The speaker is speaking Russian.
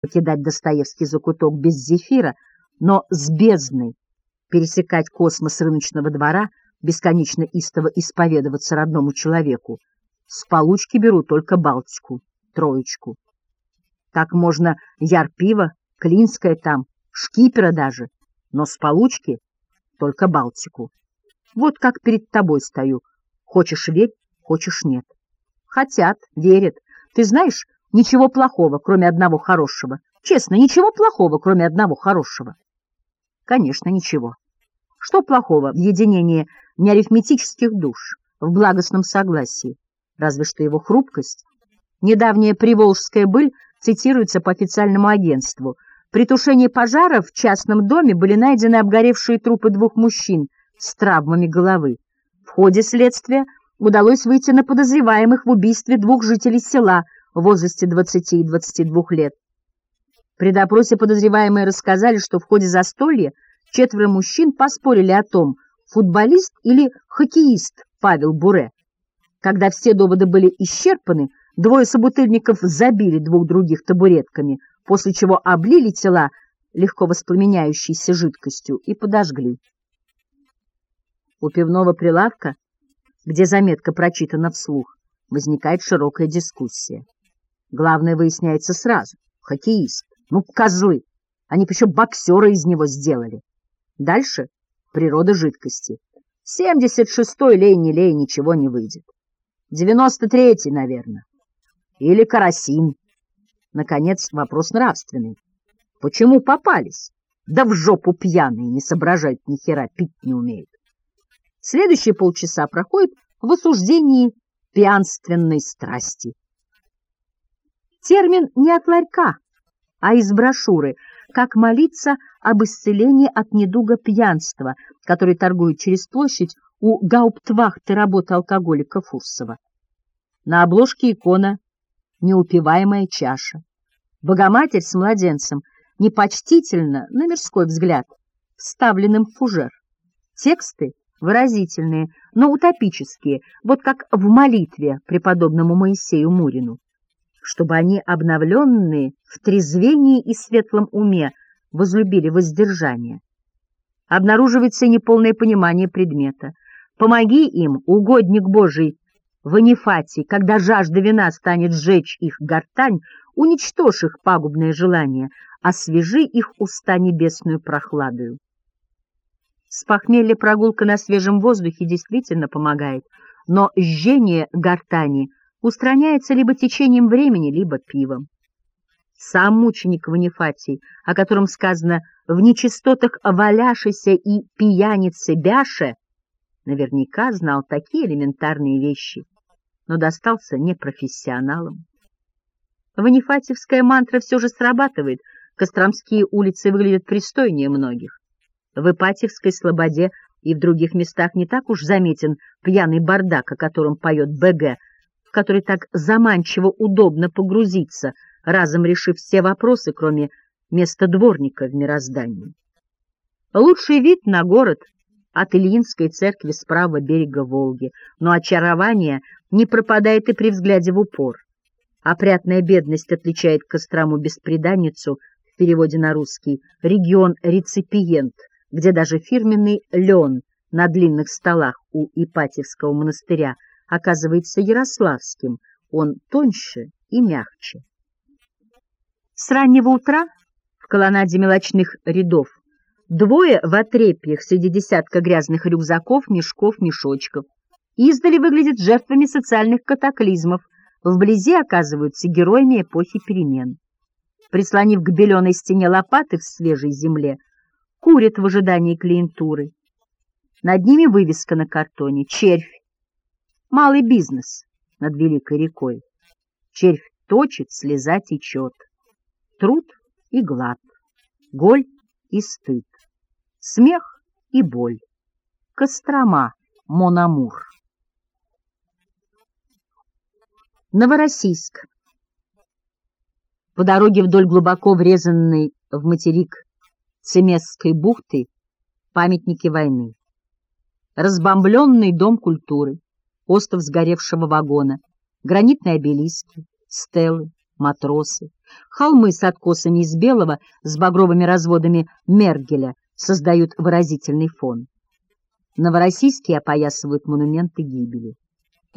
покидать Достоевский закуток без зефира, но с бездной пересекать космос рыночного двора, бесконечно истово исповедоваться родному человеку. С получки беру только Балтику, троечку. Так можно яр пива, Клинское там, шкипера даже, но с получки только Балтику. Вот как перед тобой стою. Хочешь верь, хочешь нет. Хотят, верят. Ты знаешь, ничего плохого, кроме одного хорошего. Честно, ничего плохого, кроме одного хорошего. Конечно, ничего. Что плохого в единении неарифметических душ, в благостном согласии? Разве что его хрупкость. Недавняя приволжская быль цитируется по официальному агентству. При тушении пожара в частном доме были найдены обгоревшие трупы двух мужчин с травмами головы. В ходе следствия удалось выйти на подозреваемых в убийстве двух жителей села в возрасте 20 и 22 лет. При допросе подозреваемые рассказали, что в ходе застолья четверо мужчин поспорили о том, футболист или хоккеист Павел Буре. Когда все доводы были исчерпаны, двое собутыльников забили двух других табуретками, после чего облили тела легко воспламеняющейся жидкостью и подожгли. У пивного прилавка где заметка прочитана вслух, возникает широкая дискуссия. Главное выясняется сразу. Хоккеист. Ну, козлы. Они еще боксера из него сделали. Дальше природа жидкости. 76-й лей не лей, ничего не выйдет. 93-й, наверное. Или карасин. Наконец, вопрос нравственный. Почему попались? Да в жопу пьяные, не соображают ни хера, пить не умеют. Следующие полчаса проходят в осуждении пьянственной страсти. Термин не от ларька, а из брошюры «Как молиться об исцелении от недуга пьянства», который торгует через площадь у гауптвахты работы алкоголика Фурсова. На обложке икона «Неупиваемая чаша». Богоматерь с младенцем непочтительно, на мирской взгляд, вставленным в фужер. Тексты выразительные, но утопические, вот как в молитве преподобному Моисею Мурину, чтобы они, обновленные в трезвении и светлом уме, возлюбили воздержание. Обнаруживается неполное понимание предмета. Помоги им, угодник Божий, в Анифате, когда жажда вина станет сжечь их гортань, уничтожь их пагубное желание, освежи их уста небесную прохладою. С похмелья прогулка на свежем воздухе действительно помогает, но жжение гортани устраняется либо течением времени, либо пивом. Сам мученик Ванифатий, о котором сказано «в нечистотах валяшися и пьянице бяше», наверняка знал такие элементарные вещи, но достался непрофессионалам. Ванифатьевская мантра все же срабатывает, Костромские улицы выглядят пристойнее многих. В Ипатьевской слободе и в других местах не так уж заметен пьяный бардак, о котором поет БГ, в который так заманчиво удобно погрузиться, разом решив все вопросы, кроме места дворника в мироздании. Лучший вид на город от Ильинской церкви с правого берега Волги, но очарование не пропадает и при взгляде в упор. Опрятная бедность отличает Кострому беспреданницу в переводе на русский регион-реципиент — где даже фирменный лен на длинных столах у Ипатьевского монастыря оказывается ярославским, он тоньше и мягче. С раннего утра в колоннаде мелочных рядов двое в отрепьях среди десятка грязных рюкзаков, мешков, мешочков. Издали выглядят жертвами социальных катаклизмов, вблизи оказываются героями эпохи перемен. Прислонив к беленой стене лопаты в свежей земле, курят в ожидании клиентуры. Над ними вывеска на картоне «Червь». Малый бизнес над великой рекой. Червь точит, слеза течет. Труд и глад, голь и стыд, смех и боль. Кострома, Монамур. Новороссийск. По дороге вдоль глубоко врезанной в материк Цемесской бухты памятники войны. Разбомбленный дом культуры, остров сгоревшего вагона, гранитные обелиски, стелы, матросы, Холмы с откосами из белого с багровыми разводами Мергеля создают выразительный фон. Новороссийские опоясывают монументы гибели.